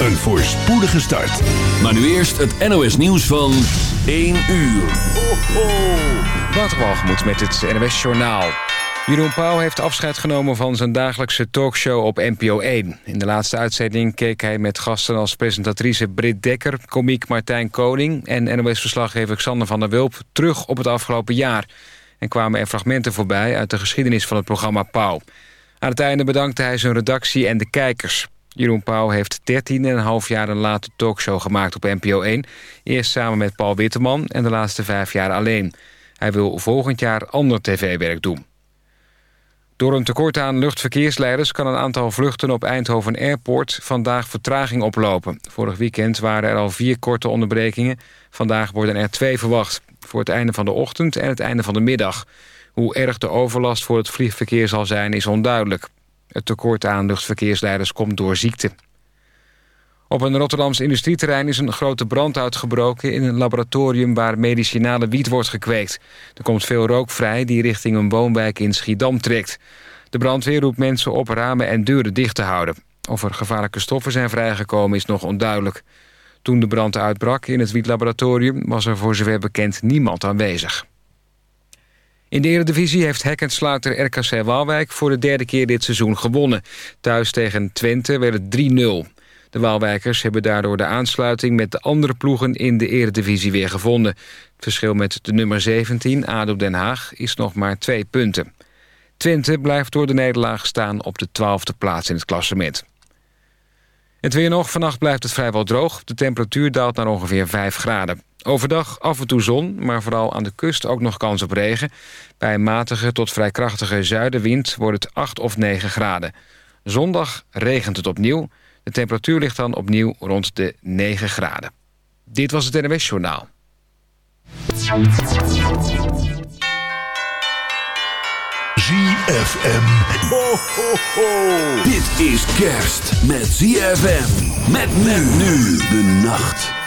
een voorspoedige start. Maar nu eerst het NOS nieuws van 1 uur. Ho, ho. Waterwalgemoed met het NOS Journaal. Jeroen Pauw heeft afscheid genomen van zijn dagelijkse talkshow op NPO 1. In de laatste uitzending keek hij met gasten als presentatrice Britt Dekker... komiek Martijn Koning en NOS-verslaggever Xander van der Wulp... terug op het afgelopen jaar. En kwamen er fragmenten voorbij uit de geschiedenis van het programma Pauw. Aan het einde bedankte hij zijn redactie en de kijkers. Jeroen Pauw heeft 13,5 jaar een late talkshow gemaakt op NPO 1. Eerst samen met Paul Witteman en de laatste vijf jaar alleen. Hij wil volgend jaar ander tv-werk doen. Door een tekort aan luchtverkeersleiders kan een aantal vluchten op Eindhoven Airport vandaag vertraging oplopen. Vorig weekend waren er al vier korte onderbrekingen. Vandaag worden er twee verwacht. Voor het einde van de ochtend en het einde van de middag. Hoe erg de overlast voor het vliegverkeer zal zijn is onduidelijk. Het tekort aan luchtverkeersleiders komt door ziekte. Op een Rotterdams industrieterrein is een grote brand uitgebroken... in een laboratorium waar medicinale wiet wordt gekweekt. Er komt veel rook vrij die richting een woonwijk in Schiedam trekt. De brandweer roept mensen op ramen en deuren dicht te houden. Of er gevaarlijke stoffen zijn vrijgekomen is nog onduidelijk. Toen de brand uitbrak in het wietlaboratorium... was er voor zover bekend niemand aanwezig. In de Eredivisie heeft hekkensluiter RKC Waalwijk... voor de derde keer dit seizoen gewonnen. Thuis tegen Twente werd het 3-0. De Waalwijkers hebben daardoor de aansluiting met de andere ploegen in de eredivisie weer gevonden. Het verschil met de nummer 17, ADO Den Haag, is nog maar twee punten. Twente blijft door de nederlaag staan op de twaalfde plaats in het klassement. Het weer nog. Vannacht blijft het vrijwel droog. De temperatuur daalt naar ongeveer 5 graden. Overdag af en toe zon, maar vooral aan de kust ook nog kans op regen. Bij matige tot vrij krachtige zuidenwind wordt het 8 of 9 graden. Zondag regent het opnieuw. De temperatuur ligt dan opnieuw rond de 9 graden. Dit was het NWS Journaal. ZFM. Ho, ho, ho. Dit is kerst met ZFM. Met nu de nacht.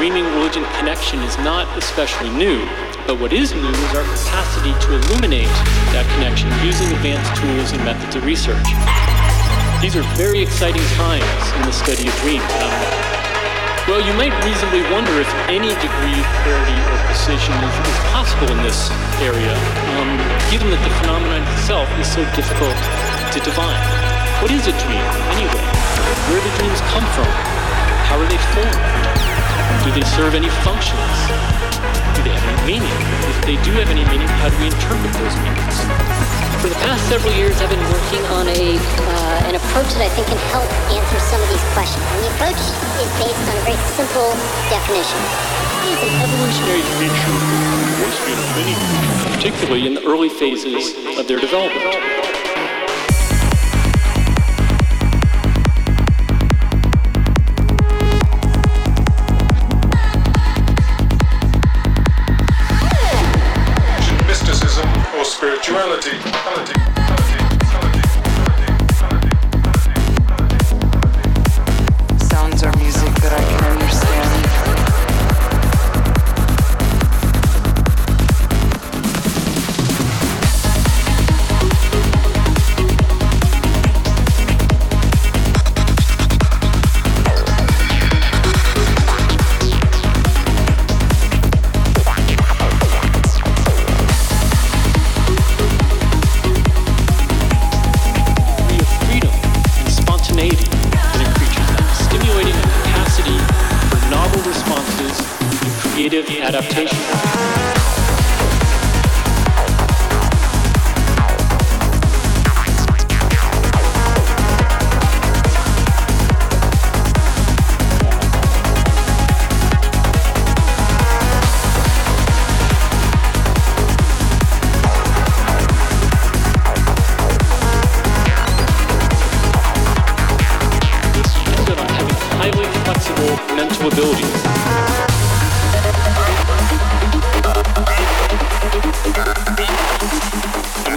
Dreaming religion connection is not especially new, but what is new is our capacity to illuminate that connection using advanced tools and methods of research. These are very exciting times in the study of dreams. Well, you might reasonably wonder if any degree of clarity or precision is, is possible in this area, um, given that the phenomenon itself is so difficult to define. What is a dream, anyway? Where do dreams come from? How are they formed? Do they serve any functions? Do they have any meaning? If they do have any meaning, how do we interpret those meanings? For the past several years, I've been working on a uh, an approach that I think can help answer some of these questions. And the approach is based on a very simple definition. It's an evolutionary feature of many particularly in the early phases of their development.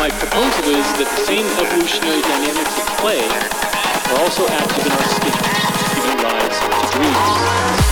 My proposal is that the same evolutionary dynamics at play are also active in our state, giving rise to. Dreams,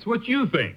That's what you think.